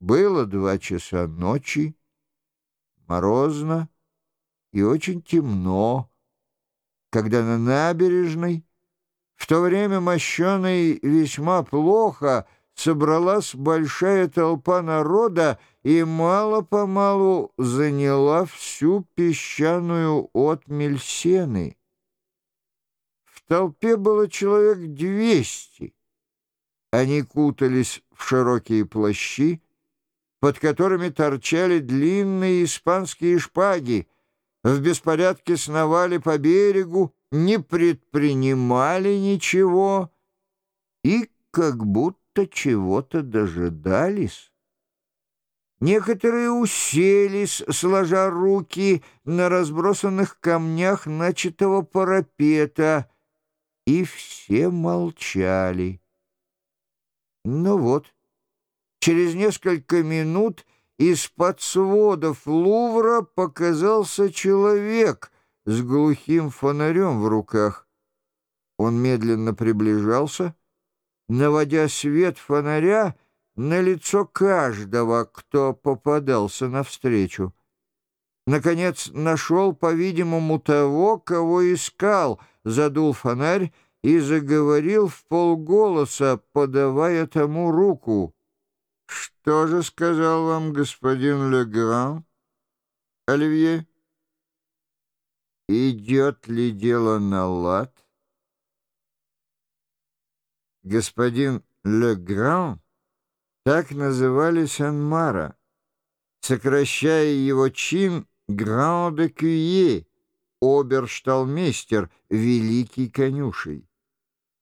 Было два часа ночи, морозно и очень темно, когда на набережной, в то время мощеной весьма плохо, собралась большая толпа народа и мало-помалу заняла всю песчаную отмель сены. В толпе было человек двести. Они кутались в широкие плащи, под которыми торчали длинные испанские шпаги, в беспорядке сновали по берегу, не предпринимали ничего и как будто чего-то дожидались. Некоторые уселись, сложа руки на разбросанных камнях начатого парапета, и все молчали. Ну вот, через несколько минут из-под сводов Лувра показался человек с глухим фонарем в руках. Он медленно приближался, наводя свет фонаря на лицо каждого, кто попадался навстречу. Наконец нашел, по-видимому, того, кого искал, задул фонарь и заговорил в полголоса, подавая тому руку. «Что же сказал вам господин Легран, Оливье? Идет ли дело на лад?» Господин Легран так называли Сен-Мара, сокращая его чин «Гран де Кюе», обершталмейстер, великий конюшей.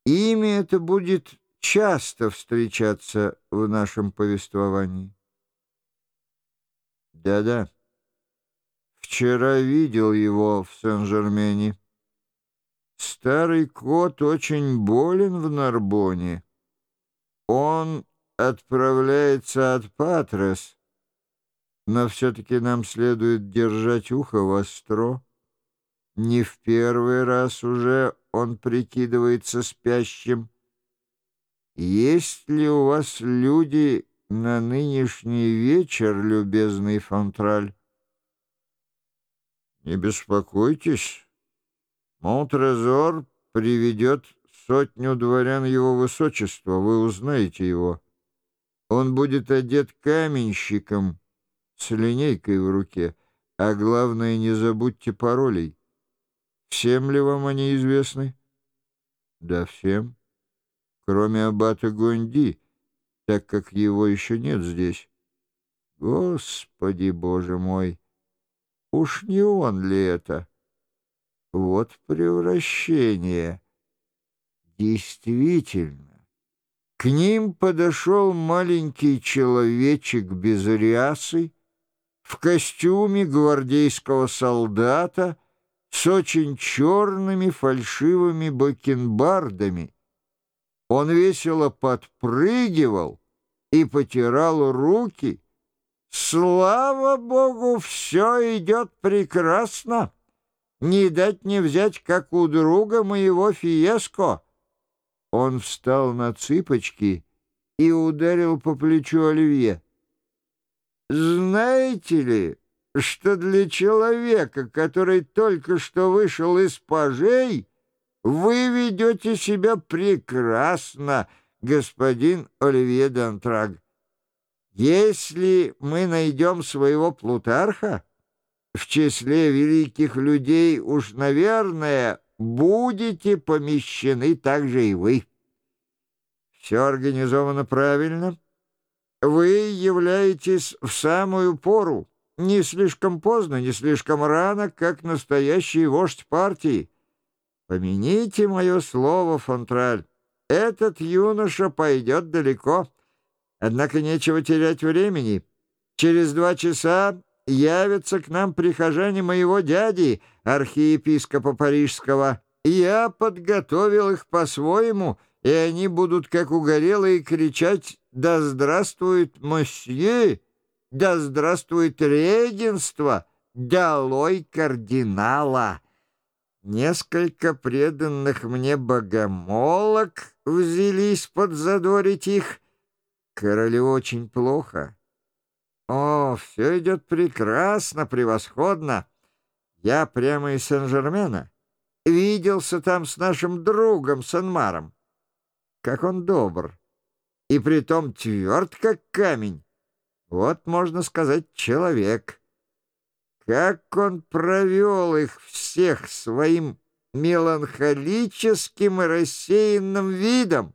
Имя это будет часто встречаться в нашем повествовании. Да-да, вчера видел его в Сен-Жермене. Старый кот очень болен в Нарбоне. Он отправляется от Патрес, но все-таки нам следует держать ухо востро. Не в первый раз уже он прикидывается спящим. Есть ли у вас люди на нынешний вечер, любезный Фонтраль? Не беспокойтесь. Монтрезор приведет сотню дворян его высочества, вы узнаете его. Он будет одет каменщиком с линейкой в руке, а главное, не забудьте паролей. Всем ли вам они известны? Да, всем. Кроме аббата Гонди, так как его еще нет здесь. Господи, Боже мой! Уж не он ли это? Вот превращение. Действительно. К ним подошел маленький человечек без рясы, в костюме гвардейского солдата, с очень черными фальшивыми бакенбардами. Он весело подпрыгивал и потирал руки. «Слава Богу, все идет прекрасно! Не дать не взять, как у друга моего Фиеско!» Он встал на цыпочки и ударил по плечу Оливье. «Знаете ли...» что для человека, который только что вышел из пажей, вы ведете себя прекрасно, господин Оливье Дантраг. Если мы найдем своего Плутарха, в числе великих людей уж, наверное, будете помещены также и вы. Все организовано правильно. Вы являетесь в самую пору. Не слишком поздно, не слишком рано, как настоящий вождь партии. Помяните мое слово, Фонтраль, этот юноша пойдет далеко. Однако нечего терять времени. Через два часа явятся к нам прихожане моего дяди, архиепископа Парижского. Я подготовил их по-своему, и они будут, как угорелые, кричать «Да здравствует мосье!» Да здравствует регенство! Долой кардинала! Несколько преданных мне богомолок взялись подзадорить их. Королю очень плохо. О, все идет прекрасно, превосходно. Я прямо из Сен-Жермена. Виделся там с нашим другом Санмаром. Как он добр. И притом тверд, как камень. Вот, можно сказать, человек. Как он провел их всех своим меланхолическим и рассеянным видом.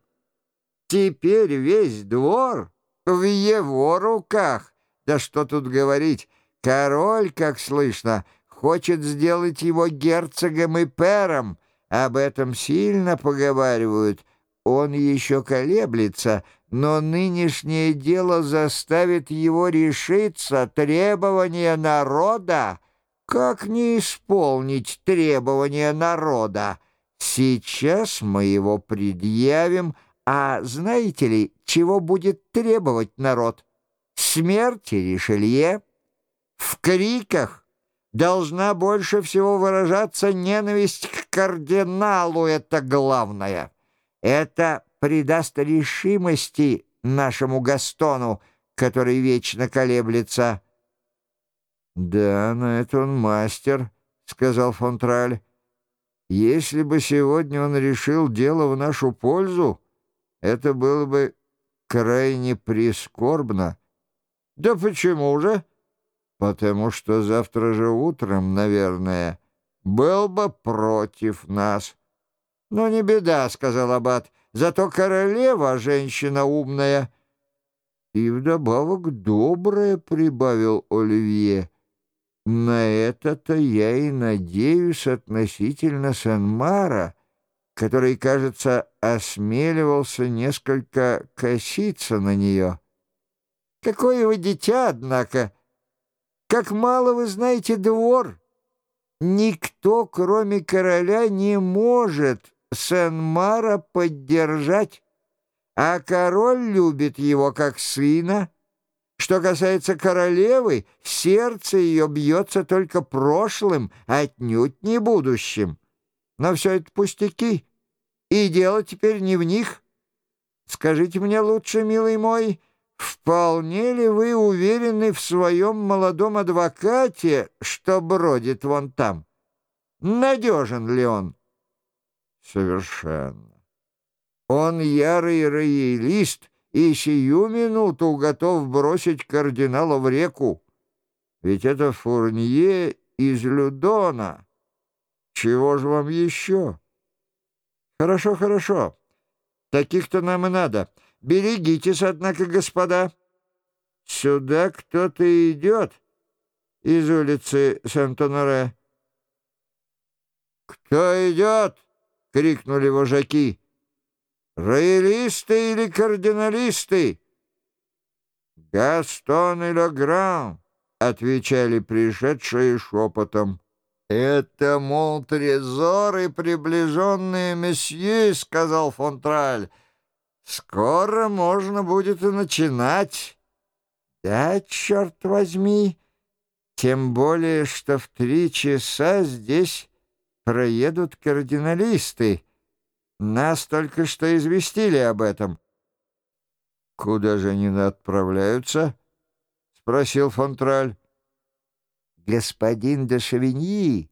Теперь весь двор в его руках. Да что тут говорить, король, как слышно, хочет сделать его герцогом и пером. Об этом сильно поговаривают. Он еще колеблется, но нынешнее дело заставит его решиться требования народа. Как не исполнить требования народа? Сейчас мы его предъявим, а знаете ли, чего будет требовать народ? Смерти Ришелье? В криках должна больше всего выражаться ненависть к кардиналу, это главное. Это придаст решимости нашему Гастону, который вечно колеблется. «Да, на это он мастер», — сказал Фонтраль. «Если бы сегодня он решил дело в нашу пользу, это было бы крайне прискорбно». «Да почему же?» «Потому что завтра же утром, наверное, был бы против нас». «Ну, не беда», — сказал Аббат, — «зато королева женщина умная». «И вдобавок добрая», — прибавил Оливье. На это-то я и надеюсь относительно Санмара, который, кажется, осмеливался несколько коситься на нее. Какое вы дитя, однако! Как мало вы знаете двор! Никто, кроме короля, не может Санмара поддержать, а король любит его как сына, что касается королевы, сердце ее бьется только прошлым, отнюдь не будущим. Но все это пустяки, и дело теперь не в них. Скажите мне лучше, милый мой, вполне ли вы уверены в своем молодом адвокате, что бродит вон там? Надежен ли он? Совершенно. Он ярый роялист, и сию минуту готов бросить кардинала в реку. Ведь это Фурнье из Людона. Чего же вам еще? Хорошо, хорошо. Таких-то нам и надо. Берегитесь, однако, господа. Сюда кто-то идет из улицы Сент-Оноре. «Кто идет?» — крикнули вожаки. Роялисты или кардиналисты? Гастон и Легран, отвечали пришедшие шепотом. «Это, мол, трезоры, приближенные месье», — сказал Фонтраль. «Скоро можно будет и начинать». «Да, черт возьми, тем более, что в три часа здесь проедут кардиналисты». Нас только что известили об этом. — Куда же они отправляются? — спросил Фонтраль. — Господин де Шавиньи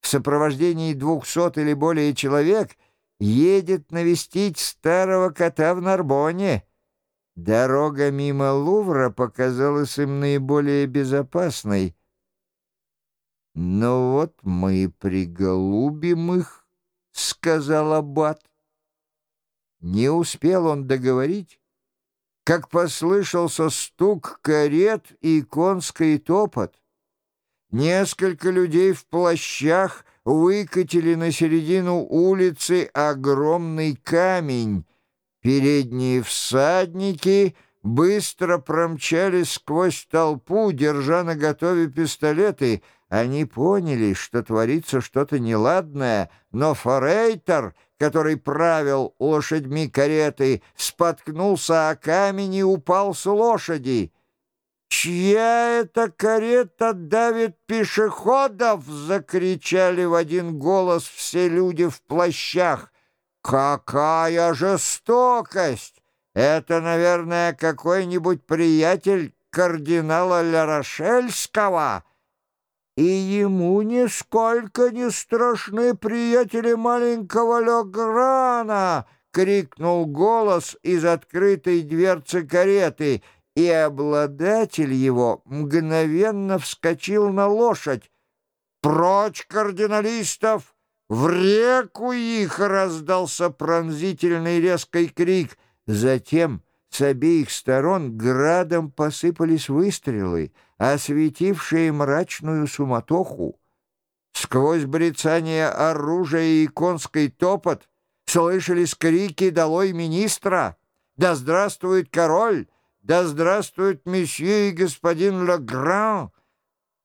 в сопровождении двухсот или более человек едет навестить старого кота в Нарбоне. Дорога мимо Лувра показалась им наиболее безопасной. Но вот мы приголубим их, — сказал Аббат. Не успел он договорить, как послышался стук карет и конский топот. Несколько людей в плащах выкатили на середину улицы огромный камень. Передние всадники быстро промчались сквозь толпу, держа на готове пистолеты — они поняли, что творится что-то неладное, но Форейтер, который правил лошадьми кареты, споткнулся о камень и упал с лошади. «Чья эта карета давит пешеходов?» — закричали в один голос все люди в плащах. «Какая жестокость! Это, наверное, какой-нибудь приятель кардинала Лярошельского, и ему нисколько не страшны приятели маленького Леграна, крикнул голос из открытой дверцы кареты, и обладатель его мгновенно вскочил на лошадь. «Прочь, кардиналистов! В реку их!» — раздался пронзительный резкий крик. Затем с обеих сторон градом посыпались выстрелы, осветившие мрачную суматоху. Сквозь брецание оружия и конский топот слышались крики «Долой министра!» «Да здравствует король!» «Да здравствует месье и господин Легран!»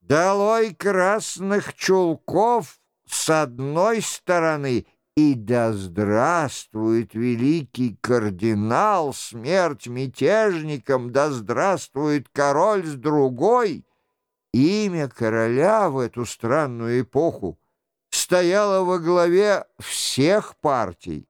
«Долой красных чулков с одной стороны!» И да здравствует великий кардинал, смерть мятежникам, да здравствует король с другой. Имя короля в эту странную эпоху стояло во главе всех партий.